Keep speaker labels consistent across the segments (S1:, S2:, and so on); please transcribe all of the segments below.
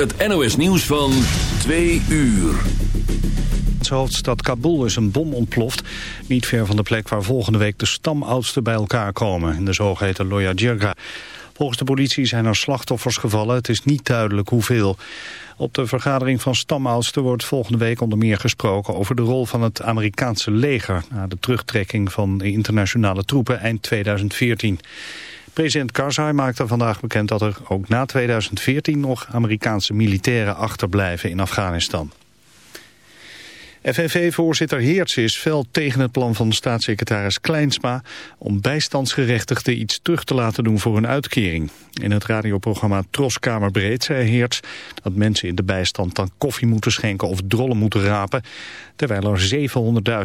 S1: het NOS nieuws van 2 uur.
S2: De hoofdstad Kabul is een bom ontploft. Niet ver van de plek waar volgende week de stamoudsten bij elkaar komen. In de zogeheten Loya. Volgens de politie zijn er slachtoffers gevallen. Het is niet duidelijk hoeveel. Op de vergadering van stamoudsten wordt volgende week onder meer gesproken over de rol van het Amerikaanse leger na de terugtrekking van de internationale troepen eind 2014. President Karzai maakte vandaag bekend dat er ook na 2014 nog Amerikaanse militairen achterblijven in Afghanistan. FNV-voorzitter Heerts is fel tegen het plan van staatssecretaris Kleinsma om bijstandsgerechtigden iets terug te laten doen voor hun uitkering. In het radioprogramma Troskamerbreed zei Heerts dat mensen in de bijstand dan koffie moeten schenken of drollen moeten rapen, terwijl er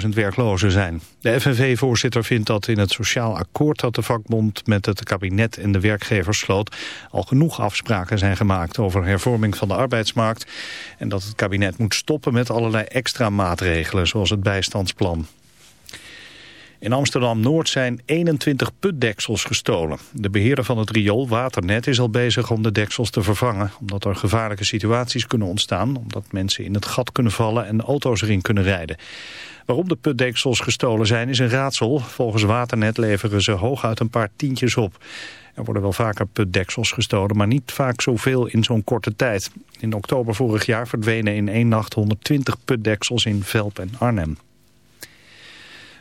S2: 700.000 werklozen zijn. De FNV-voorzitter vindt dat in het sociaal akkoord dat de vakbond met het kabinet en de werkgevers sloot al genoeg afspraken zijn gemaakt over hervorming van de arbeidsmarkt en dat het kabinet moet stoppen met allerlei extra maatregelen zoals het bijstandsplan. In Amsterdam-Noord zijn 21 putdeksels gestolen. De beheerder van het riool Waternet is al bezig om de deksels te vervangen... omdat er gevaarlijke situaties kunnen ontstaan... omdat mensen in het gat kunnen vallen en auto's erin kunnen rijden. Waarom de putdeksels gestolen zijn is een raadsel. Volgens Waternet leveren ze hooguit een paar tientjes op. Er worden wel vaker putdeksels gestolen, maar niet vaak zoveel in zo'n korte tijd. In oktober vorig jaar verdwenen in één nacht 120 putdeksels in Velp en Arnhem.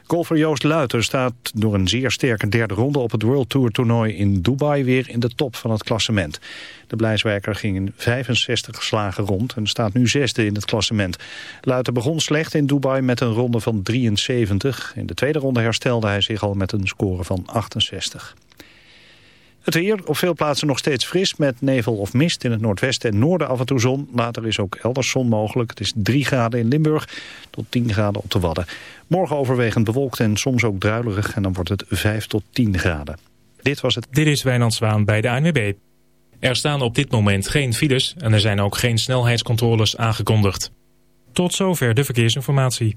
S2: Golfer Joost Luiter staat door een zeer sterke derde ronde op het World Tour toernooi in Dubai weer in de top van het klassement. De Blijswijker ging in 65 slagen rond en staat nu zesde in het klassement. Luiter begon slecht in Dubai met een ronde van 73. In de tweede ronde herstelde hij zich al met een score van 68. Het weer op veel plaatsen nog steeds fris met nevel of mist. In het noordwesten en noorden af en toe zon. Later is ook elders zon mogelijk. Het is 3 graden in Limburg tot 10 graden op de Wadden. Morgen overwegend bewolkt en soms ook druilerig. En dan wordt het 5 tot 10 graden. Dit was het.
S3: Dit is Wijnand Zwaan bij de ANWB. Er staan op dit moment geen files en er zijn ook geen snelheidscontroles aangekondigd. Tot zover de verkeersinformatie.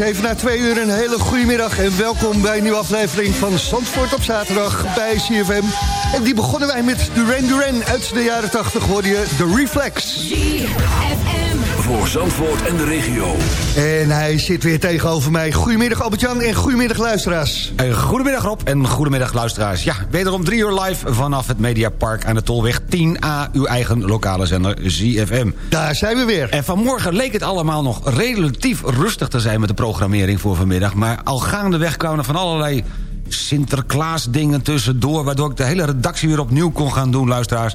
S4: even
S5: na twee uur een hele goede middag... en welkom bij een nieuwe aflevering van Zandvoort op zaterdag bij CFM. En die begonnen wij met Duran Duran uit de jaren 80, hoorde je The Reflex.
S1: Voor Zandvoort en de regio.
S5: En hij zit weer tegenover mij. Goedemiddag Albert-Jan en goedemiddag luisteraars.
S6: En goedemiddag Rob en goedemiddag luisteraars. Ja, wederom drie uur live vanaf het Mediapark aan de Tolweg 10A. Uw eigen lokale zender ZFM.
S5: Daar zijn we weer.
S6: En vanmorgen leek het allemaal nog relatief rustig te zijn met de programmering voor vanmiddag. Maar al gaandeweg kwamen er van allerlei Sinterklaas-dingen tussendoor... waardoor ik de hele redactie weer opnieuw kon gaan doen, luisteraars.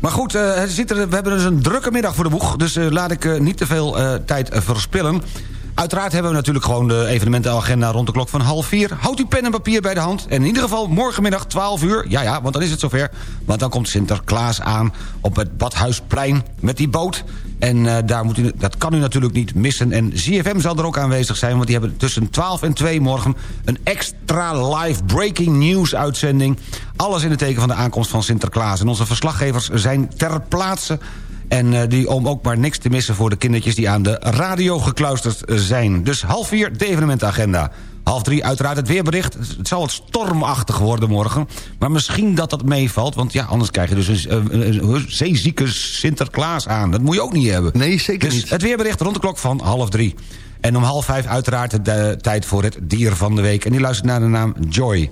S6: Maar goed, eh, we hebben dus een drukke middag voor de boeg... dus eh, laat ik eh, niet te veel tijd verspillen... Uiteraard hebben we natuurlijk gewoon de evenementenagenda rond de klok van half vier. Houdt uw pen en papier bij de hand. En in ieder geval morgenmiddag 12 uur. Ja, ja, want dan is het zover. Want dan komt Sinterklaas aan op het Badhuisplein met die boot. En eh, daar moet u, dat kan u natuurlijk niet missen. En ZFM zal er ook aanwezig zijn... want die hebben tussen 12 en 2 morgen... een extra live breaking news uitzending. Alles in het teken van de aankomst van Sinterklaas. En onze verslaggevers zijn ter plaatse... En eh, die om ook maar niks te missen voor de kindertjes... die aan de radio gekluisterd zijn. Dus half vier de evenementagenda. Half drie uiteraard het weerbericht. Het zal wat stormachtig worden morgen. Maar misschien dat dat meevalt. Want ja, anders krijg je dus een, een, een zeezieke Sinterklaas aan. Dat moet je ook niet hebben.
S5: Nee, zeker
S6: dus
S5: niet.
S6: het weerbericht rond de klok van half drie. En om half vijf uiteraard de tijd voor het dier van de week. En die luistert naar de naam Joy.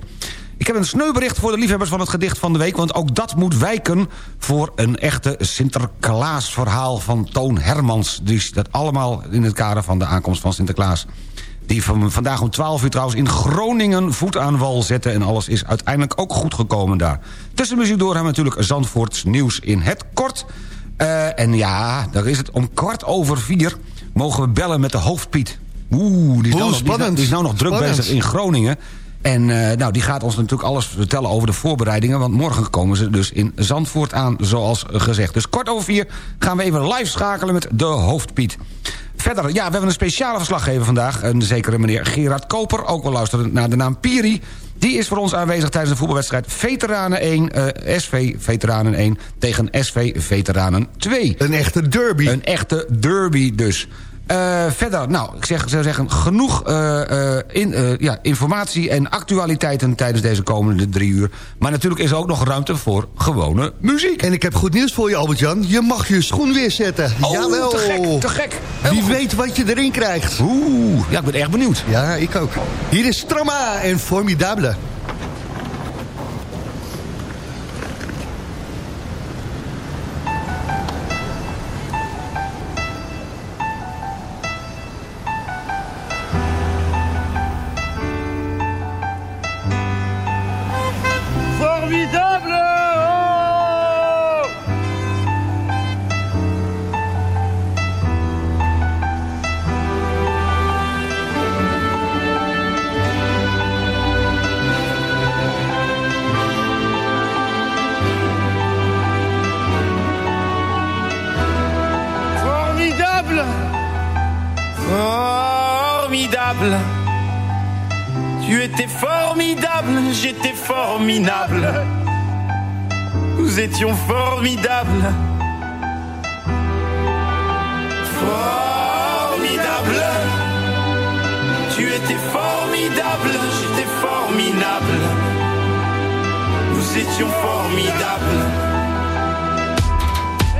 S6: Ik heb een sneubericht voor de liefhebbers van het gedicht van de week... want ook dat moet wijken voor een echte Sinterklaas-verhaal van Toon Hermans. Dus dat allemaal in het kader van de aankomst van Sinterklaas. Die van vandaag om 12 uur trouwens in Groningen voet aan wal zette... en alles is uiteindelijk ook goed gekomen daar. Tussen muziek door hebben we natuurlijk Zandvoorts nieuws in het kort. Eh, en ja, daar is het om kwart over vier... mogen we bellen met de hoofdpiet. Oeh, die is,
S5: Oeh,
S6: nou, nog, die is nou- die is nou nog druk
S5: Spannend.
S6: bezig in Groningen. En eh, nou, die gaat ons natuurlijk alles vertellen over de voorbereidingen... want morgen komen ze dus in Zandvoort aan, zoals gezegd. Dus kort over vier gaan we even live schakelen met de hoofdpiet. Verder, ja, we hebben een speciale verslaggever vandaag. Een zekere meneer Gerard Koper, ook wel luisteren naar de naam Piri. Die is voor ons aanwezig tijdens de voetbalwedstrijd Veteranen 1... eh, SV Veteranen 1 tegen SV Veteranen 2.
S5: Een echte derby.
S6: Een echte derby dus. Eh, verder, nou, ik zeg, zou zeggen, genoeg eh, eh, in, ja, informatie en actualiteiten tijdens deze komende drie uur. Maar natuurlijk is er ook nog ruimte voor gewone muziek.
S5: En ik heb goed nieuws voor je, Albert-Jan. Je mag je schoen weer zetten.
S6: Oh,
S5: Jawel.
S6: te gek, te gek.
S5: Wie weet wat je erin krijgt.
S6: Oeh, ja, ik ben erg benieuwd.
S5: Ja, ik ook. Hier is Strama en. Formidable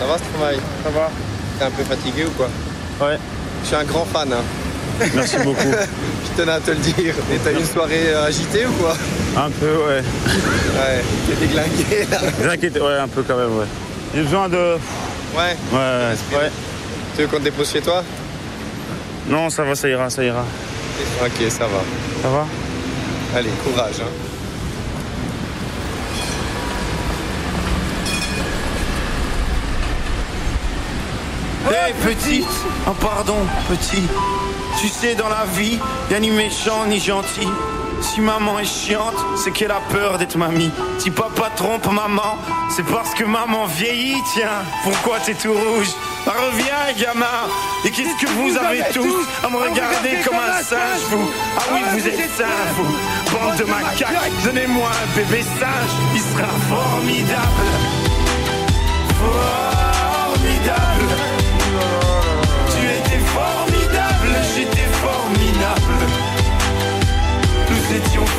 S7: Ça va ce travail Ça va. T'es un peu fatigué ou quoi Ouais. Je suis un grand fan. Hein.
S8: Merci beaucoup.
S7: je tenais à te le dire. Et t'as eu une soirée euh, agitée ou quoi
S8: Un peu, ouais.
S7: ouais, t'es déglingué là.
S8: Ouais, un peu quand même, ouais. J'ai besoin de.
S7: Ouais.
S9: Ouais, ouais.
S7: Tu veux qu'on te dépose chez toi
S9: Non, ça va, ça ira, ça ira.
S7: Ok, ça va.
S9: Ça va
S7: Allez, courage. Hein.
S10: Hé, hey, petite Oh, pardon, petit. Tu sais, dans la vie, y a ni méchant ni gentil. Si maman est chiante, c'est qu'elle a peur d'être mamie. Si papa trompe maman, c'est parce que maman vieillit, tiens. Pourquoi t'es tout rouge? Bah, Reviens, gamin. Et qu'est-ce que vous, avez tous à me regarder comme un singe, vous? Ah oui, ah, vous êtes singe, vous. Bande de macaques, donnez-moi un bébé singe. Il sera formidable. Formidable.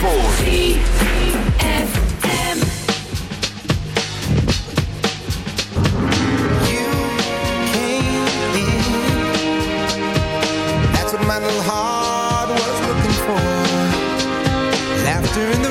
S11: Zandvoort. my little heart was looking for. Laughter in the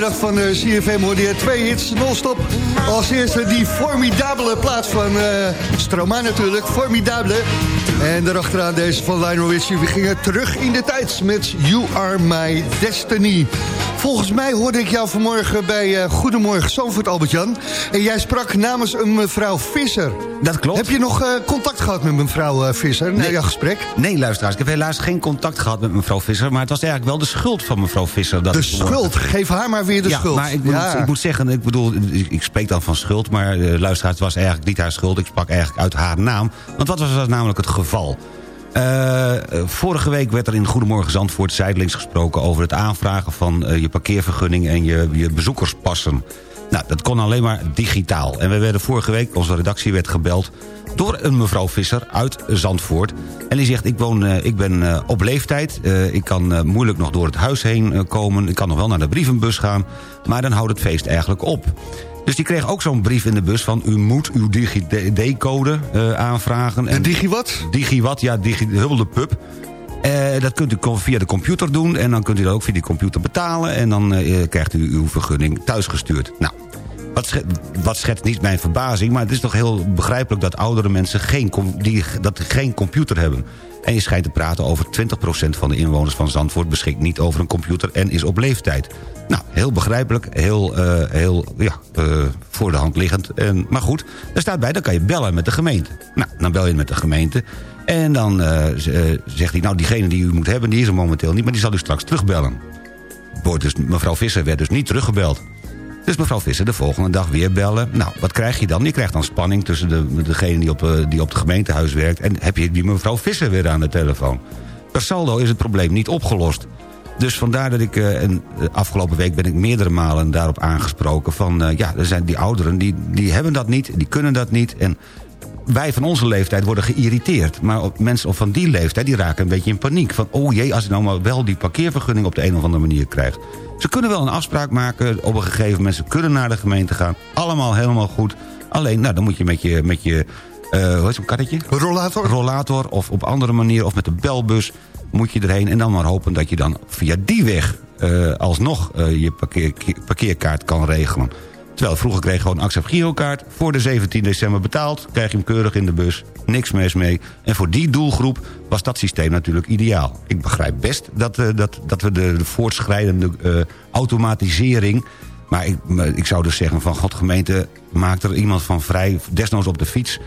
S5: zaterdagmiddag van uh, CFM hoorde je twee hits non-stop. Als eerste die formidabele plaats van uh, Stroma natuurlijk, formidabele. En daarachteraan deze van Lionel Richie. We gingen terug in de tijd met You Are My Destiny. Volgens mij hoorde ik jou vanmorgen bij uh, Goedemorgen Zandvoort, Albert-Jan. En jij sprak namens een mevrouw Visser.
S6: Dat klopt.
S5: Heb je nog uh, contact gehad met mevrouw uh, Visser na
S6: Nee.
S5: jouw gesprek?
S6: Nee, luisteraars, ik heb helaas geen contact gehad met mevrouw Visser... maar het was eigenlijk wel de schuld van mevrouw Visser. Dat
S5: De schuld, geef haar maar weer de
S6: ja,
S5: schuld.
S6: maar ik moet,
S5: Ja.
S6: ik moet zeggen, ik bedoel, ik, ik spreek dan van schuld... maar uh, luisteraars, het was eigenlijk niet haar schuld. Ik sprak eigenlijk uit haar naam. Want wat was dat namelijk het geval? Uh, vorige week werd er in Goedemorgen Zandvoort zijdelings gesproken... over het aanvragen van uh, je parkeervergunning en je, je bezoekerspassen. Nou, dat kon alleen maar digitaal. En we werden vorige week, onze redactie werd gebeld... door een mevrouw Visser uit Zandvoort. En die zegt, ik, woon, ik ben op leeftijd. Ik kan moeilijk nog door het huis heen komen. Ik kan nog wel naar de brievenbus gaan. Maar dan houdt het feest eigenlijk op. Dus die kreeg ook zo'n brief in de bus van... u moet uw DigiD-code uh, aanvragen.
S5: En digi wat?
S6: Digi wat, ja, digi, hulde pub. Uh, dat kunt u via de computer doen en dan kunt u dat ook via die computer betalen... en dan uh, krijgt u uw vergunning thuisgestuurd. Nou, wat, schet, wat schetst niet mijn verbazing... maar het is toch heel begrijpelijk dat oudere mensen geen, die, dat geen computer hebben. En je schijnt te praten over 20% van de inwoners van Zandvoort... beschikt niet over een computer en is op leeftijd. Nou, heel begrijpelijk, heel, uh, heel ja, uh, voor de hand liggend. En, maar goed, er staat bij, dan kan je bellen met de gemeente. Nou, dan bel je met de gemeente... En dan uh, zegt hij, nou diegene die u moet hebben, die is er momenteel niet... maar die zal u straks terugbellen. Dus, mevrouw Visser werd dus niet teruggebeld. Dus mevrouw Visser de volgende dag weer bellen. Nou, wat krijg je dan? Je krijgt dan spanning tussen de, degene die op, die op het gemeentehuis werkt... en heb je die mevrouw Visser weer aan de telefoon. Per saldo is het probleem niet opgelost. Dus vandaar dat ik, uh, en afgelopen week ben ik meerdere malen daarop aangesproken... van uh, ja, er zijn die ouderen, die, die hebben dat niet, die kunnen dat niet... en wij van onze leeftijd worden geïrriteerd. Maar mensen van die leeftijd die raken een beetje in paniek. Van, oh jee, als ik nou maar wel die parkeervergunning op de een of andere manier krijg. Ze kunnen wel een afspraak maken op een gegeven moment. Ze kunnen naar de gemeente gaan. Allemaal helemaal goed. Alleen, nou, dan moet je met je... Met je uh, hoe heet zo'n karretje?
S5: Rollator.
S6: Rollator of op andere manier. Of met de belbus moet je erheen. En dan maar hopen dat je dan via die weg... Uh, alsnog uh, je parkeer, parkeerkaart kan regelen. Terwijl vroeger kreeg je gewoon een Accept Girokaart. Voor de 17 december betaald. Krijg je hem keurig in de bus. Niks mis mee. En voor die doelgroep was dat systeem natuurlijk ideaal. Ik begrijp best dat, uh, dat, dat we de, de voortschrijdende automatisering... Maar ik, ik zou dus zeggen van god gemeente... maakt er iemand van vrij, desnoods op de fiets...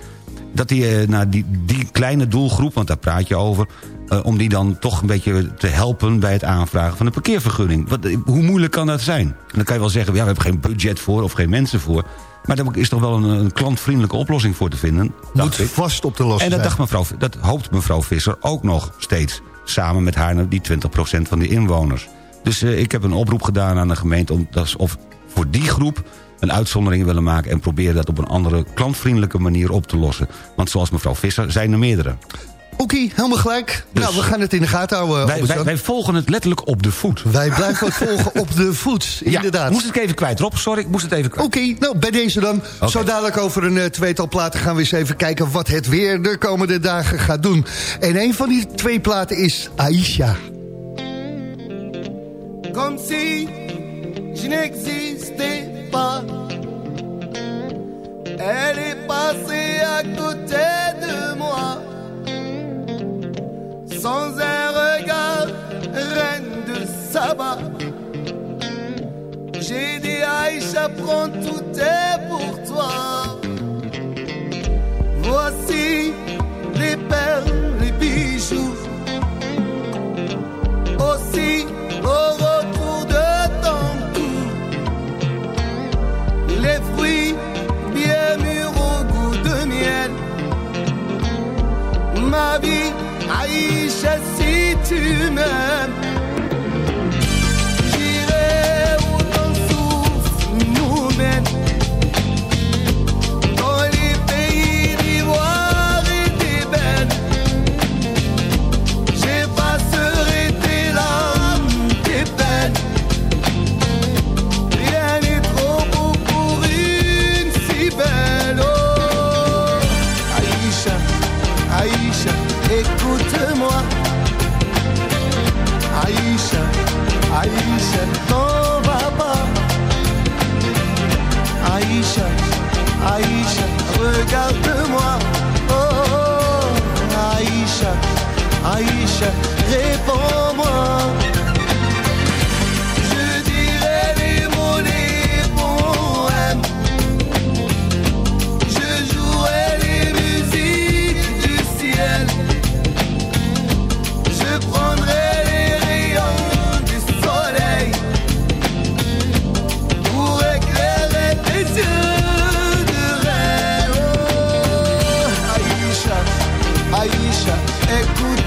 S6: dat die, uh, nou, die, die kleine doelgroep, want daar praat je over... Uh, om die dan toch een beetje te helpen bij het aanvragen van een parkeervergunning. Wat, hoe moeilijk kan dat zijn? En dan kan je wel zeggen, ja, we hebben geen budget voor of geen mensen voor. Maar daar is toch wel een, een klantvriendelijke oplossing voor te vinden.
S5: Moet ik. vast op te lossen
S6: En dat, dacht mevrouw, dat hoopt mevrouw Visser ook nog steeds. Samen met haar, die 20% van de inwoners. Dus uh, ik heb een oproep gedaan aan de gemeente... om dat, of voor die groep een uitzondering willen maken... en proberen dat op een andere klantvriendelijke manier op te lossen. Want zoals mevrouw Visser zijn er meerdere.
S5: Oké, okay, helemaal gelijk. Dus nou, we gaan het in de gaten houden.
S6: Wij, wij, wij, volgen het letterlijk op de voet.
S5: Wij blijven het volgen op de voet, inderdaad.
S6: Ja, moest het even kwijt, Rob. Sorry, ik moest het even kwijt.
S5: Oké, okay, nou, bij deze dan. Okay. Zo dadelijk over een uh, tweetal platen gaan we eens even kijken... wat het weer de komende dagen gaat doen. En een van die twee platen is Aisha.
S12: Comme si je n'existais Elle est passée à côté de moi sans un regard, reine de Saba. J'ai dit Aïcha, prends tout est si Aïcha, t'en va.
S13: Aïcha, Aïcha, regarde-moi. Oh, oh, oh. Aïcha, Aïcha, réponds-moi.
S12: écoute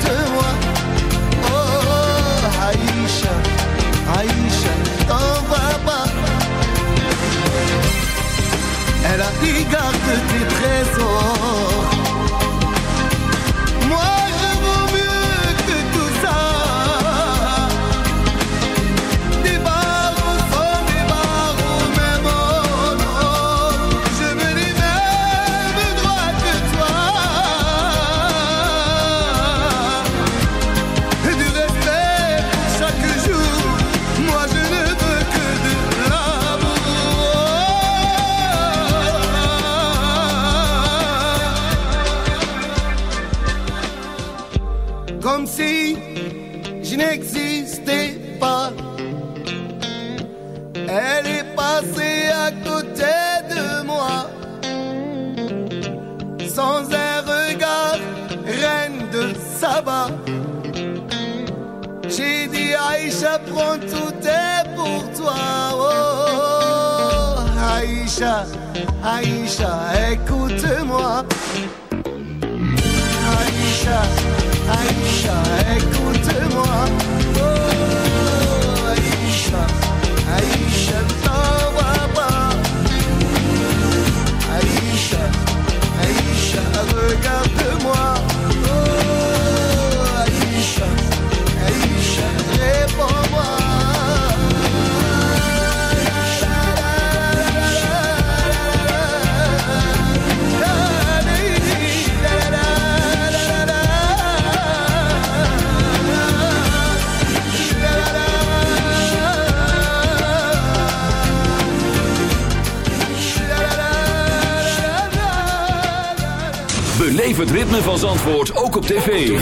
S12: Beleef het ritme van Zandvoort ook op tv.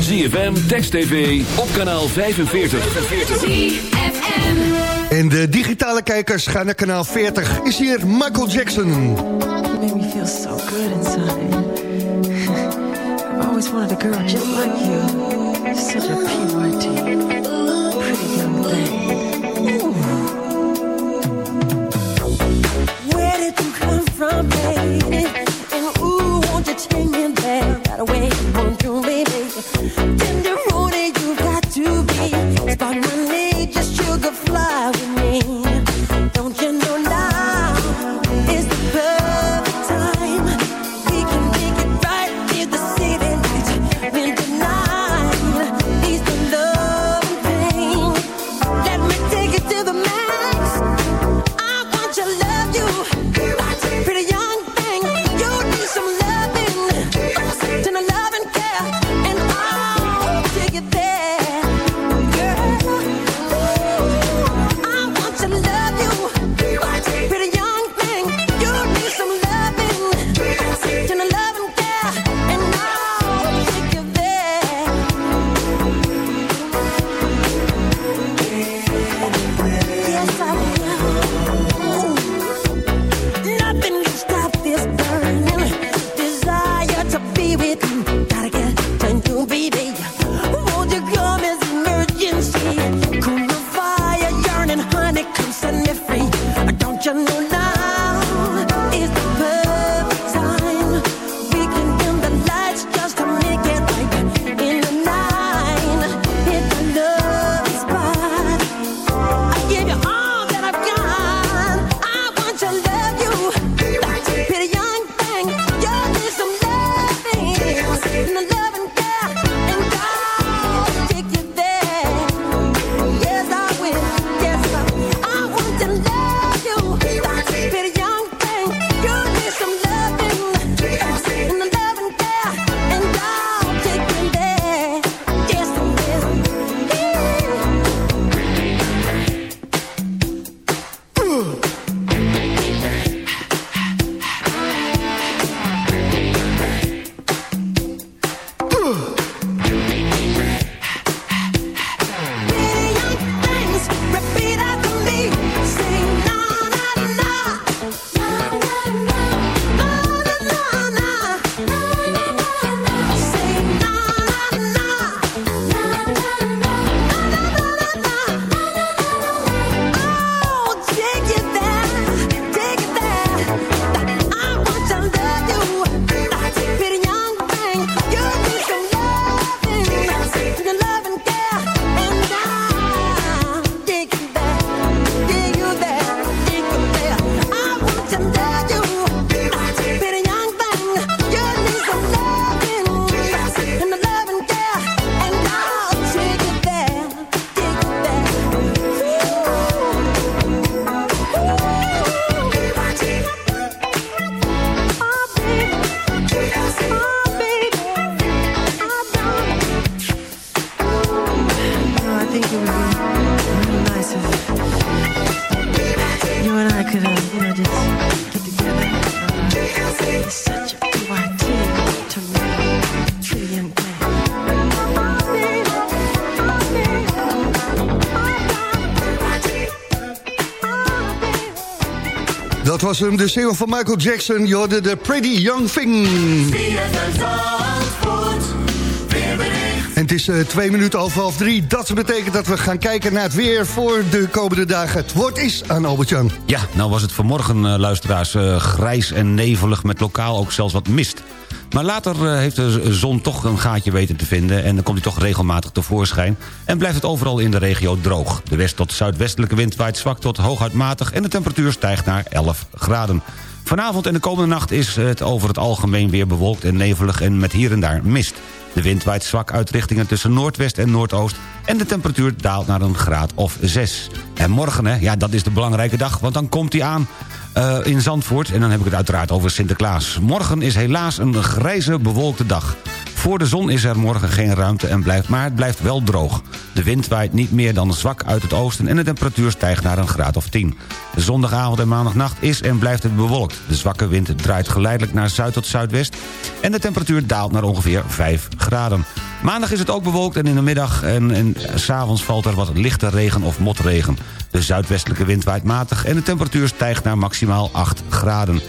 S12: ZFM, Text TV, op kanaal 45.
S5: En de digitale kijkers gaan naar kanaal 40. Is hier Michael Jackson.
S14: You made me feel so good inside. I've always wanted a girl just like you. Such a PYT. Pretty young thing.
S15: Take me there. Gotta wait, won't you, baby?
S16: Dat was hem, de single van Michael Jackson. Je hoorde de Pretty Young Thing. En het is eh, twee minuten over half drie. Dat betekent dat we gaan kijken naar het weer voor de komende dagen. Het woord is aan Albert-Jan.
S6: Ja, nou was het vanmorgen, eh, luisteraars, eh, grijs en nevelig... met lokaal ook zelfs wat mist. Maar later eh, heeft de zon toch een gaatje weten te vinden... en dan komt hij toch regelmatig tevoorschijn... en blijft het overal in de regio droog. De west- tot zuidwestelijke wind waait zwak tot hooguit matig... en de temperatuur stijgt naar 11 graden. Vanavond en de komende nacht is het over het algemeen weer bewolkt en nevelig... en met hier en daar mist. De wind waait zwak uit richtingen tussen noordwest en noordoost... en de temperatuur daalt naar een graad of 6. En morgen, hè, ja, dat is de belangrijke dag, want dan komt hij aan... eh, in Zandvoort, en dan heb ik het uiteraard over Sinterklaas. Morgen is helaas een grijze, bewolkte dag. Voor de zon is er morgen geen ruimte, en blijft, maar het blijft wel droog. De wind waait niet meer dan zwak uit het oosten... en de temperatuur stijgt naar een graad of 10. De zondagavond en maandagnacht is en blijft het bewolkt. De zwakke wind draait geleidelijk naar zuid tot zuidwest... en de temperatuur daalt naar ongeveer 5 graden. Maandag is het ook bewolkt en in de middag en, en s'avonds valt er wat lichte regen of motregen. De zuidwestelijke wind waait matig en de temperatuur stijgt naar maximaal 8 graden.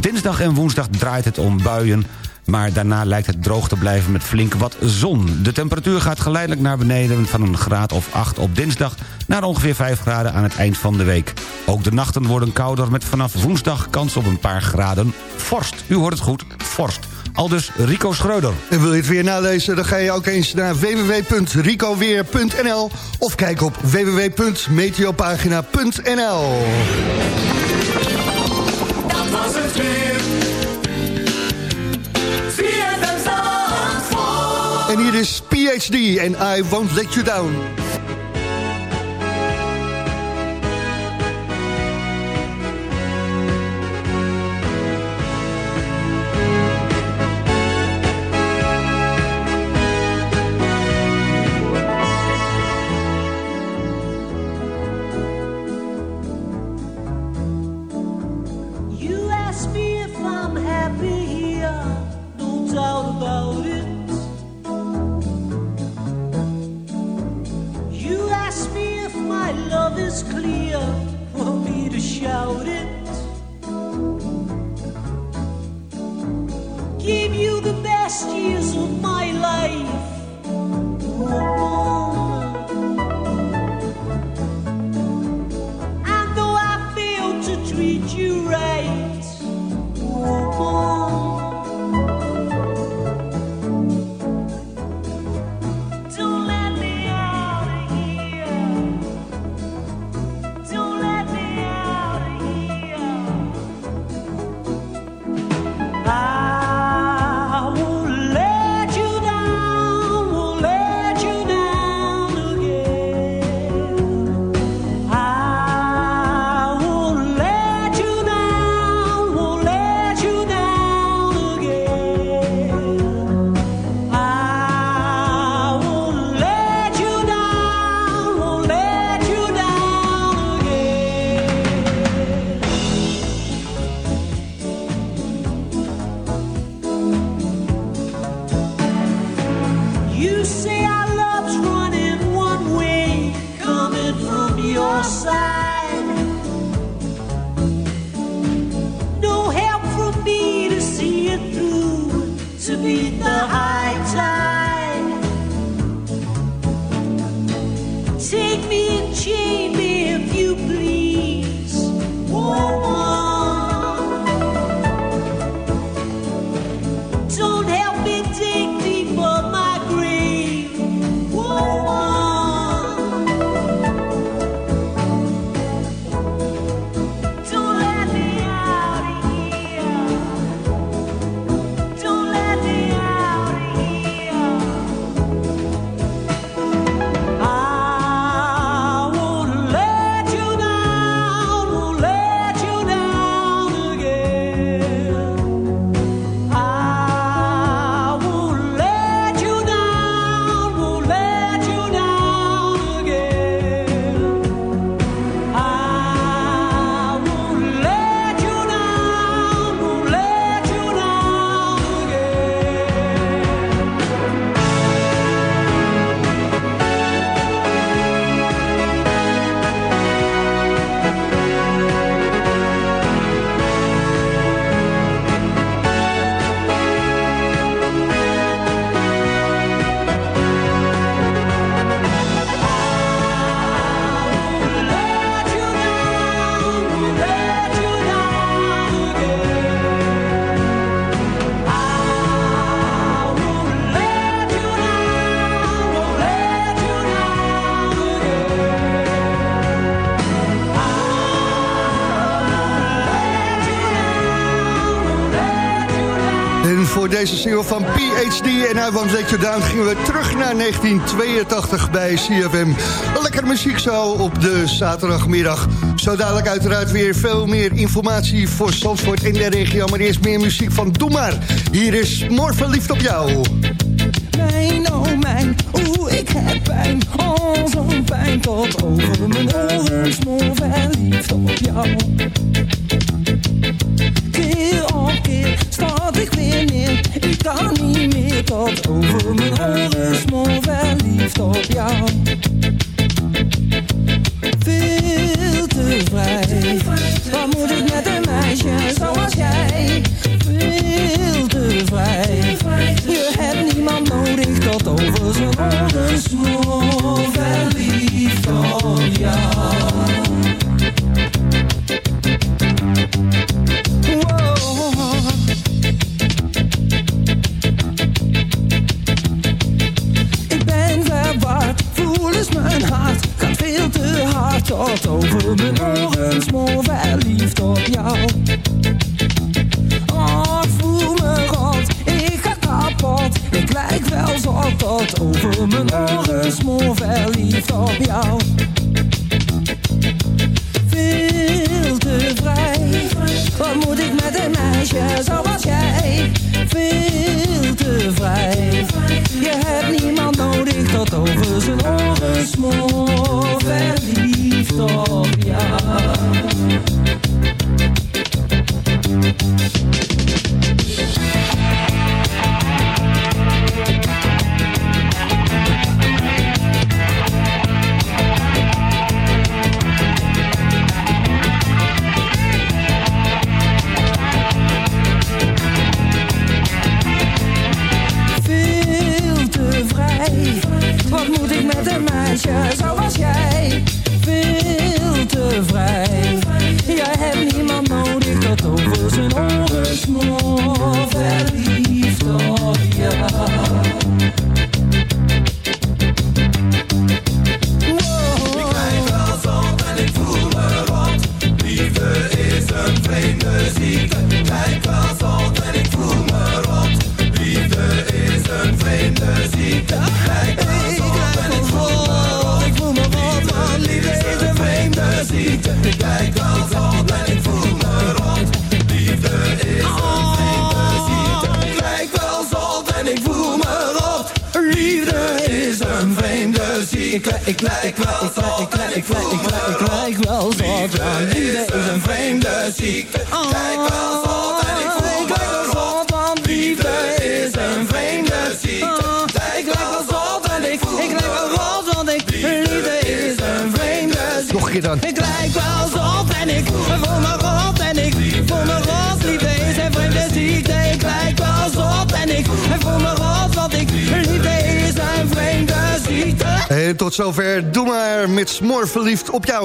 S6: Dinsdag en woensdag draait het om buien... maar daarna lijkt het droog te blijven met flink wat zon. De temperatuur gaat geleidelijk naar beneden van een graad of 8 op dinsdag... naar ongeveer 5 graden aan het eind van de week. Ook de nachten worden kouder met vanaf woensdag kans op een paar graden vorst. U hoort het goed, vorst. Al dus Rico Schreuder.
S16: En wil je het weer nalezen, dan ga je ook eens naar www.ricoweer.nl of kijk op www.meteopagina.nl
S5: Dat was het weer.
S16: En hier is PhD en I Won't Let You Down.
S5: Deze single van PhD en I Won't Let You gingen we terug naar 1982 bij CFM. Een lekkere muziek zo op de zaterdagmiddag. Zo dadelijk uiteraard weer veel meer informatie voor Zandvoort in de regio. Maar eerst meer muziek van Doe Maar. Hier is Moor verliefd op jou.
S17: Mijn, oh mijn, oeh, ik heb pijn. Oh, zo'n pijn tot over mijn oren. Smoor verliefd op jou. Keer op keer Ik kan niet meer tot over mijn oren. Smoor verliefd op jou. Veel te vrij. Wat moet ik met een meisje zoals jij? Veel te vrij. Je hebt niemand nodig tot over zijn oren. Smoor verliefd op jou. Wow. Tot over mijn oren Smoor verliefd op jou. Oh, ik voel me rot, ik ga kapot. Ik lijk wel zot tot over mijn oren Smoor verliefd op jou. Veel te vrij. Wat moet ik met een meisje zoals jij? Veel te vrij. Je hebt niemand nodig tot over zijn oren Smoor verliefd op jou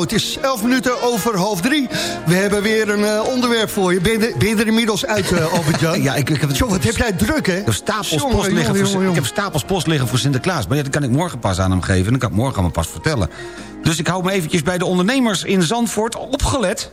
S17: jou.
S5: Het is 11 minuten over half drie. We hebben weer een eh, onderwerp voor je. Ben je, er- ben je er inmiddels uit, eh, Albert-Jan?
S6: Ja, ik, ik heb,
S5: wat heb jij druk, hè?
S6: Ik heb stapels
S5: Jongen,
S6: post liggen,
S5: jongen,
S6: voor, ik heb stapels post liggen voor Sinterklaas. Maar ja, dat kan ik morgen pas aan hem geven. En dat kan ik morgen aan hem pas vertellen. Dus ik hou me eventjes bij de ondernemers in Zandvoort opgelet.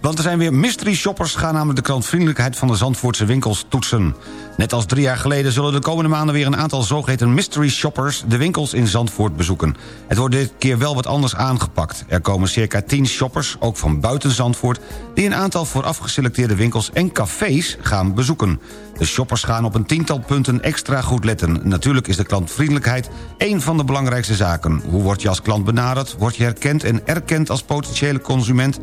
S6: Want er zijn weer mystery shoppers... gaan namelijk de klantvriendelijkheid van de Zandvoortse winkels toetsen. Net als drie jaar geleden zullen de komende maanden... weer een aantal zogeheten mystery shoppers de winkels in Zandvoort bezoeken. Het wordt dit keer wel wat anders aangepakt. Er komen circa 10 shoppers, ook van buiten Zandvoort... die een aantal vooraf geselecteerde winkels en cafés gaan bezoeken. De shoppers gaan op een tiental punten extra goed letten. Natuurlijk is de klantvriendelijkheid één van de belangrijkste zaken. Hoe word je als klant benaderd? Word je herkend en erkend als potentiële consument?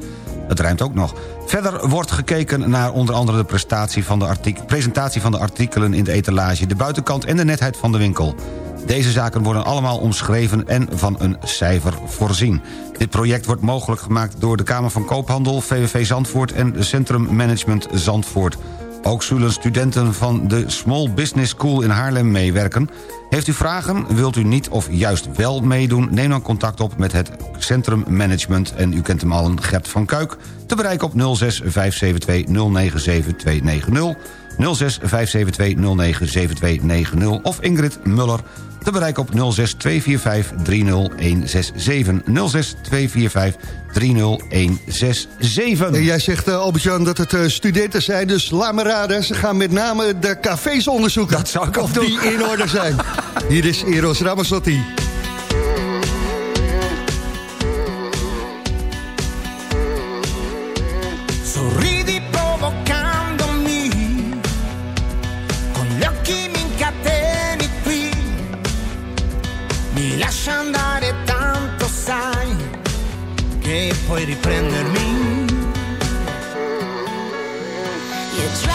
S6: Het rijmt ook nog. Verder wordt gekeken naar onder andere de prestatie van de presentatie van de artikelen in de etalage... de buitenkant en de netheid van de winkel. Deze zaken worden allemaal omschreven en van een cijfer voorzien. Dit project wordt mogelijk gemaakt door de Kamer van Koophandel... VVV Zandvoort en Centrum Management Zandvoort. Ook zullen studenten van de Small Business School in Haarlem meewerken. Heeft u vragen, wilt u niet of juist wel meedoen... neem dan contact op met het Centrum Management... en u kent hem allen, Gert van Kuik... te bereiken op 06 572 097 290... 06572097290 of Ingrid Muller te bereiken op 0624530167 0624530167. 30167. 30167.
S5: En jij zegt, uh, Albert-Jan, dat het eh, studenten zijn, dus laat me
S17: raden. Ze gaan met name de cafés onderzoeken. Dat
S6: zou ik
S17: of die in orde zijn. Hier is Eros Ramazzotti.
S18: puoi riprendermi.
S19: You
S18: try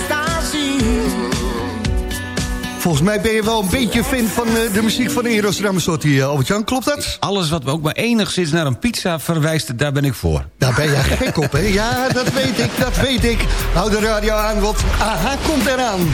S17: Volgens mij ben je wel een beetje fan van eh, de muziek van Eros Ramazzotti, eh, Albert-Jan. Klopt dat?
S6: Alles wat ook maar enigszins naar een pizza verwijst, daar ben ik voor.
S17: Daar ben jij gek op, hè? Ja, dat weet ik, dat weet ik. Hou de radio aan, want AHA komt eraan.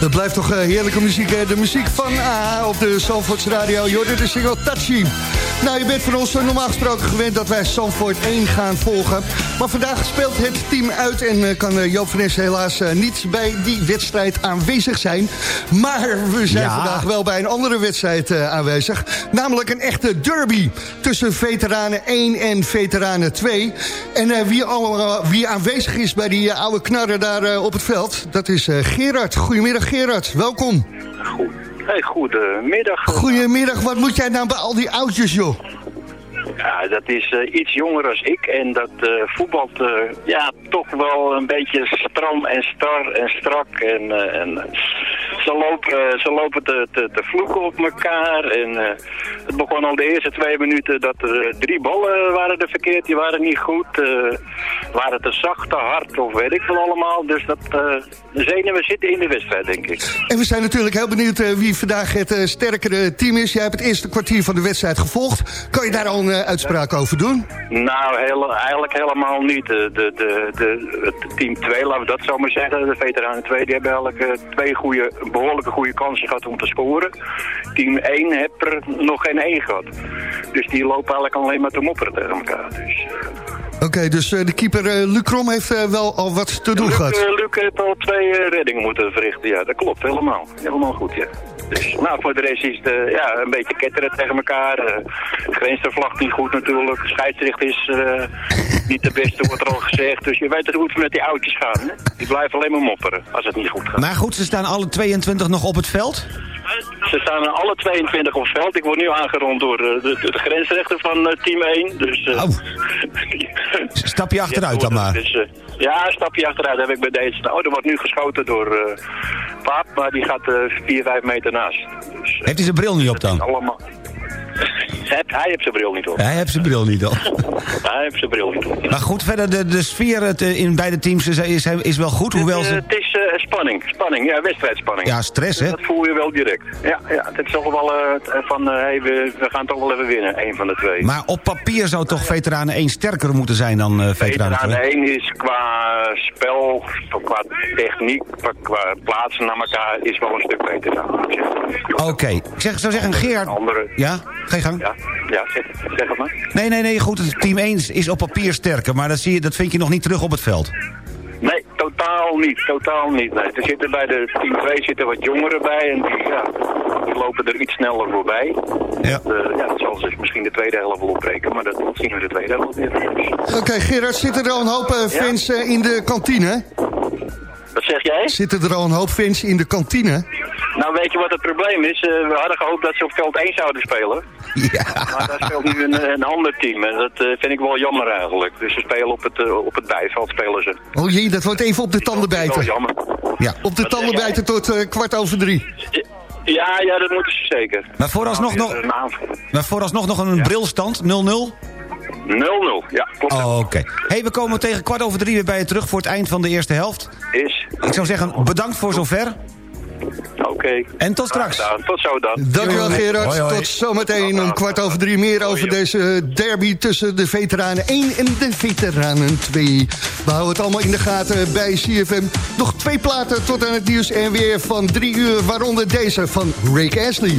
S5: Dat blijft toch eh, heerlijke muziek, hè? De muziek van A op de Zandvoorts Radio. Jorden de single Touchy. Nou, je bent van ons eh, normaal gesproken gewend dat wij Zandvoort 1 gaan volgen. Maar vandaag speelt het team uit en eh, kan eh, Joop van Nes helaas eh, niet bij die wedstrijd aanwezig zijn. Maar we zijn
S6: Ja.
S5: vandaag wel bij een andere wedstrijd aanwezig. Namelijk een echte derby tussen veteranen 1 en veteranen 2. En wie, allemaal, wie aanwezig is bij die oude knarren daar op het veld, dat is Gerard. Goedemiddag Gerard, welkom.
S20: Hey, goedemiddag.
S5: Goedemiddag, wat moet jij nou bij al die oudjes joh?
S20: Ja, dat is eh, iets jonger als ik en dat eh, voetbalt eh, ja, toch wel een beetje stram en star en strak. En, en ze lopen, ze lopen te, te, vloeken op elkaar. En het begon al de eerste twee minuten dat er drie ballen waren er verkeerd, die waren niet goed. waren te zacht, te hard of weet ik veel allemaal. Dus dat de zenuwen zitten in de wedstrijd, denk ik.
S5: En we zijn natuurlijk heel benieuwd wie vandaag het sterkere team is. Jij hebt het eerste kwartier van de wedstrijd gevolgd. Kan je daar al een eh, uitspraak over doen?
S20: Nou, heel, eigenlijk helemaal niet. De, de, de, het team 2, laten we dat zo maar zeggen. De veteranen 2, die hebben eigenlijk eh, twee goede, behoorlijke goede kansen gehad om te scoren. Team 1 heeft er nog geen één gehad. Dus die lopen eigenlijk alleen maar te mopperen tegen elkaar. Dus,
S5: Oké, dus eh, de keeper eh, Luc Krom heeft eh, wel al wat te doen
S20: Luc,
S5: gehad.
S20: eh, Luc heeft al twee reddingen moeten verrichten. Ja, dat klopt helemaal. Helemaal goed, ja. Dus, nou, voor de rest is het ja, een beetje ketteren tegen elkaar. grensvlag niet goed natuurlijk. Scheidsrecht is eh, niet de beste, wordt er al gezegd. Dus je weet het hoe het met die oudjes gaat. Hè? Die blijven alleen maar mopperen als het niet goed gaat.
S6: Maar goed, ze staan alle 22 nog op het veld?
S20: Ze staan alle 22 op veld. Ik word nu aangerond door eh, de, de, grensrechter van eh, team 1. Dus, eh,
S6: Stap je achteruit dan maar.
S20: Dus, ja, een stapje achteruit heb ik bij deze. Oh, er wordt nu geschoten door, eh, paap, maar die gaat eh 4, 5 meter naast.
S6: Heeft hij zijn bril niet op dan?
S20: Allemaal... Hij, heeft zijn bril niet op.
S6: Hij heeft zijn bril niet op.
S20: Hij heeft zijn bril niet op.
S6: Maar goed, verder, de, de sfeer het, eh, in beide teams is, is, is wel goed, hoewel
S20: Eh,
S6: ze...
S20: het is eh, spanning, spanning, ja, wedstrijdspanning.
S6: Ja, stress, hè?
S20: Dat voel je wel direct. Ja, ja het is toch wel eh, van, eh, hey, we, we gaan toch wel even winnen, een van de twee.
S6: Maar op papier zou toch Veteranen 1 sterker moeten zijn dan eh Veteranen 2?
S20: Veteraan 1 is qua spel, qua techniek, qua- plaatsen naar elkaar, is wel een stuk beter.
S6: Oké, ik zeg, zou zeggen, Gerard...
S20: Andere...
S6: Ja, ga je gang.
S20: Ja, ja zeg, zeg het maar.
S6: Nee, nee, nee, goed, het team 1 is op papier sterker... maar dat, zie je, dat vind je nog niet terug op het veld.
S20: Nee, totaal niet, totaal niet. Nee. Er zitten bij de team 2 zitten wat jongeren bij en die, ja, die lopen er iets sneller voorbij.
S6: Ja.
S20: Eh, ja, dat zal zich misschien de tweede helft wel opbreken, maar dat zien we de tweede helft weer.
S5: Oké, Gerard, zitten er al een hoop eh, fans eh, in de kantine?
S20: Wat zeg jij?
S5: Zitten er al een hoop fans in de kantine?
S20: Nou, weet je wat het probleem is? Eh, we hadden gehoopt dat ze op veld 1 zouden spelen.
S6: Ja.
S20: Maar daar speelt nu een, een ander team en dat eh, vind ik wel jammer eigenlijk. Dus ze spelen op het, eh, op het bijveld, spelen ze.
S5: Oh jee, dat wordt even op de tanden
S20: Dat is
S5: bijten.
S20: wel jammer.
S6: Ja.
S5: Op de tanden bijten tot eh, kwart over drie.
S20: Ja, ja, dat moeten ze zeker.
S6: Maar vooralsnog nog,
S20: Een aanval.
S6: maar vooralsnog nog een brilstand, 0-0?
S20: 0-0, ja, klopt.
S6: Oh, Oké. hey, we komen tegen kwart over drie weer bij je terug voor het eind van de eerste helft.
S20: Is.
S6: Ik zou zeggen, bedankt voor zover.
S20: Oké.
S6: En tot straks.
S20: Tot zo dan.
S5: Dankjewel Gerard.
S6: Hoi, hoi.
S5: Tot zometeen om kwart over drie meer over deze derby tussen de veteranen 1 en de veteranen 2. We houden het allemaal in de gaten bij CFM. Nog twee platen tot aan het nieuws en weer van drie uur, waaronder deze van Rick Astley.